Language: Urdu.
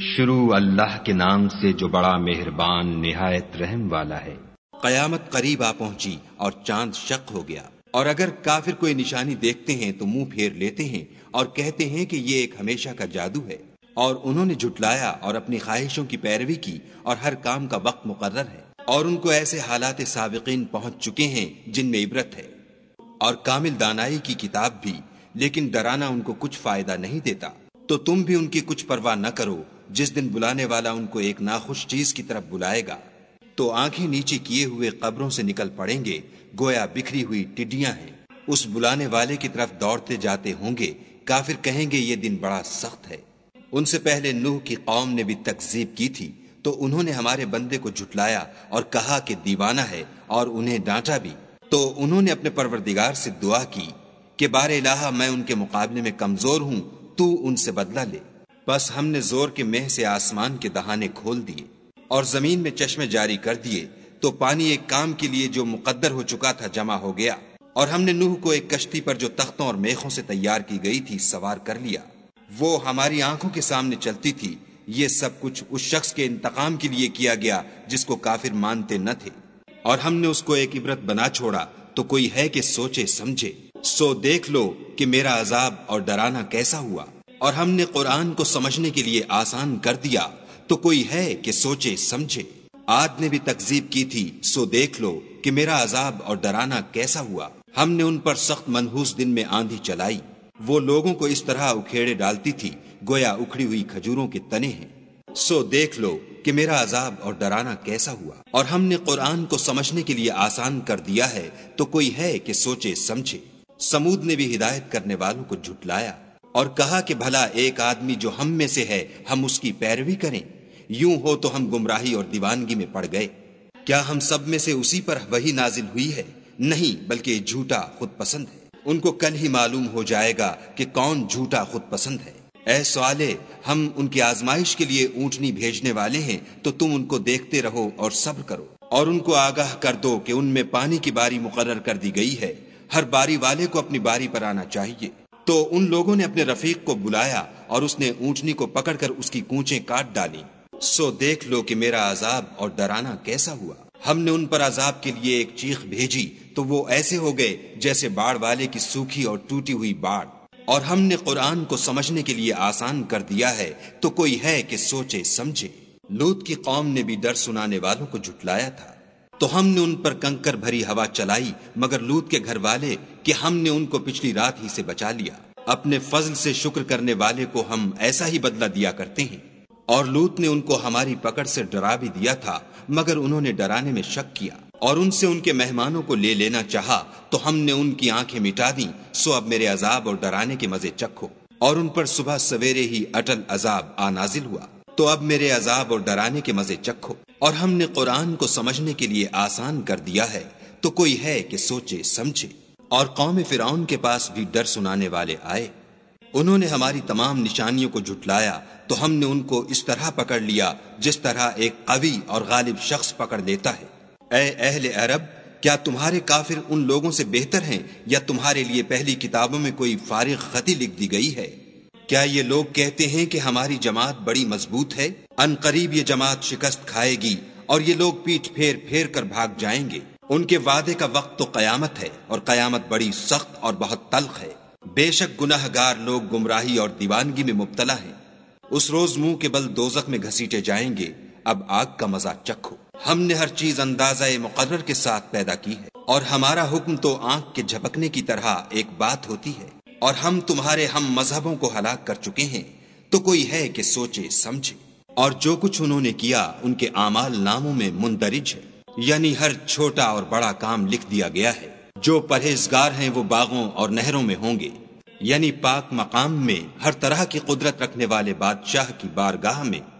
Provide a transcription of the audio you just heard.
شروع اللہ کے نام سے جو بڑا مہربان نہایت رحم والا ہے۔ قیامت قریب آ پہنچی اور چاند شق ہو گیا۔ اور اگر کافر کوئی نشانی دیکھتے ہیں تو منہ پھیر لیتے ہیں اور کہتے ہیں کہ یہ ایک ہمیشہ کا جادو ہے۔ اور انہوں نے جھٹلایا اور اپنی خواہشوں کی پیروی کی اور ہر کام کا وقت مقرر ہے۔ اور ان کو ایسے حالات سابقین پہنچ چکے ہیں جن میں عبرت ہے۔ اور کامل دانائی کی کتاب بھی، لیکن ڈرانا ان کو کچھ فائدہ نہیں دیتا۔ تو تم بھی ان کی کچھ پرواہ نہ کرو۔ جس دن بلانے والا ان کو ایک ناخوش چیز کی طرف بلائے گا، تو آنکھیں نیچے کیے ہوئے قبروں سے نکل پڑیں گے، گویا بکھری ہوئی ٹڈیاں ہیں۔ اس بلانے والے کی طرف دوڑتے جاتے ہوں گے۔ کافر کہیں گے، یہ دن بڑا سخت ہے۔ ان سے پہلے نوح کی قوم نے بھی تکزیب کی تھی، تو انہوں نے ہمارے بندے کو جھٹلایا اور کہا کہ دیوانہ ہے اور انہیں ڈانٹا بھی۔ تو انہوں نے اپنے پروردگار سے دعا کی کہ بار الہ میں ان کے مقابلے میں کمزور ہوں، تو ان سے بدلہ لے۔ بس ہم نے زور کے مہ سے آسمان کے دہانے کھول دیے اور زمین میں چشمے جاری کر دیے تو پانی ایک کام کے لیے جو مقدر ہو چکا تھا جمع ہو گیا اور ہم نے نوح کو ایک کشتی پر جو تختوں اور میخوں سے تیار کی گئی تھی سوار کر لیا۔ وہ ہماری آنکھوں کے سامنے چلتی تھی۔ یہ سب کچھ اس شخص کے انتقام کے لیے کیا گیا جس کو کافر مانتے نہ تھے۔ اور ہم نے اس کو ایک عبرت بنا چھوڑا تو کوئی ہے کہ سوچے سمجھے۔ سو دیکھ لو کہ میرا عذاب اور ڈرانا کیسا ہوا۔ اور ہم نے قرآن کو سمجھنے کے لیے آسان کر دیا، تو کوئی ہے کہ سوچے، سمجھے۔ آج نے بھی تکزیب کی تھی، سو دیکھ لو کہ میرا عذاب اور ڈرانا کیسا ہوا۔ ہم نے ان پر سخت منحوس دن میں آندھی چلائی۔ وہ لوگوں کو اس طرح اکھیڑے ڈالتی تھی، گویا اکھڑی ہوئی کھجوروں کے تنے ہیں۔ سو دیکھ لو کہ میرا عذاب اور ڈرانا کیسا ہوا۔ اور ہم نے قرآن کو سمجھنے کے لیے آسان کر دیا ہے، تو کوئی ہے کہ سوچے، سمجھے۔ سمود نے بھی ہدایت کرنے والوں کو جھٹلایا۔ اور کہا کہ بھلا ایک آدمی جو ہم میں سے ہے، ہم اس کی پیروی کریں۔ یوں ہو تو ہم گمراہی اور دیوانگی میں پڑ گئے۔ کیا ہم سب میں سے اسی پر وہی نازل ہوئی ہے؟ نہیں، بلکہ جھوٹا خود پسند ہے۔ ان کو کل ہی معلوم ہو جائے گا کہ کون جھوٹا خود پسند ہے۔ اے سوالے، ہم ان کی آزمائش کے لیے اونٹنی بھیجنے والے ہیں، تو تم ان کو دیکھتے رہو اور صبر کرو۔ اور ان کو آگاہ کر دو کہ ان میں پانی کی باری مقرر کر دی گئی ہے۔ ہر باری والے کو اپنی باری پر آنا چاہیے۔ تو ان لوگوں نے اپنے رفیق کو بلایا اور اس نے اونٹنی کو پکڑ کر اس کی کونچیں کاٹ ڈالی۔ سو دیکھ لو کہ میرا عذاب اور ڈرانا کیسا ہوا۔ ہم نے ان پر عذاب کے لیے ایک چیخ بھیجی، تو وہ ایسے ہو گئے جیسے باڑ والے کی سوکھی اور ٹوٹی ہوئی باڑ۔ اور ہم نے قرآن کو سمجھنے کے لیے آسان کر دیا ہے، تو کوئی ہے کہ سوچے، سمجھے۔ لوت کی قوم نے بھی ڈر سنانے والوں کو جھٹلایا تھا۔ تو ہم نے ان پر کنکر بھری ہوا چلائی، مگر لوت کے گھر والے کہ ہم نے ان کو پچھلی رات ہی سے بچا لیا۔ اپنے فضل سے شکر کرنے والے کو ہم ایسا ہی بدلہ دیا کرتے ہیں۔ اور لوت نے ان کو ہماری پکڑ سے ڈرا بھی دیا تھا، مگر انہوں نے ڈرانے میں شک کیا۔ اور ان سے ان کے مہمانوں کو لے لینا چاہا، تو ہم نے ان کی آنکھیں مٹا دی سو اب میرے عذاب اور ڈرانے کے مزے چکھو۔ اور ان پر صبح سویرے ہی اٹل عذاب آ نازل ہوا۔ تو اب میرے عذاب اور ڈرانے کے مزے چکھو۔ اور ہم نے قرآن کو سمجھنے کے لیے آسان کر دیا ہے، تو کوئی ہے کہ سوچے، سمجھے۔ اور قوم فرعون کے پاس بھی ڈر سنانے والے آئے۔ انہوں نے ہماری تمام نشانیوں کو جھٹلایا، تو ہم نے ان کو اس طرح پکڑ لیا جس طرح ایک قوی اور غالب شخص پکڑ لیتا ہے۔ اے اہل عرب، کیا تمہارے کافر ان لوگوں سے بہتر ہیں، یا تمہارے لیے پہلی کتابوں میں کوئی فارغ خطی لکھ دی گئی ہے؟ کیا یہ لوگ کہتے ہیں کہ ہماری جماعت بڑی مضبوط ہے؟ ان قریب یہ جماعت شکست کھائے گی اور یہ لوگ پیٹ پھیر پھیر کر بھاگ جائیں گے۔ ان کے وعدے کا وقت تو قیامت ہے اور قیامت بڑی سخت اور بہت تلخ ہے۔ بے شک گناہ گار لوگ گمراہی اور دیوانگی میں مبتلا ہیں۔ اس روز منہ کے بل دوزک میں گھسیٹے جائیں گے۔ اب آگ کا مزہ چکھو۔ ہم نے ہر چیز اندازہ مقرر کے ساتھ پیدا کی ہے اور ہمارا حکم تو آنکھ کے جھپکنے کی طرح ایک بات ہوتی ہے۔ اور ہم تمہارے ہم مذہبوں کو ہلاک کر چکے ہیں، تو کوئی ہے کہ سوچے، سمجھے۔ اور جو کچھ انہوں نے کیا، ان کے اعمال ناموں میں مندرج ہے یعنی ہر چھوٹا اور بڑا کام لکھ دیا گیا ہے۔ جو پرہیزگار ہیں، وہ باغوں اور نہروں میں ہوں گے۔ یعنی پاک مقام میں، ہر طرح کی قدرت رکھنے والے بادشاہ کی بارگاہ میں۔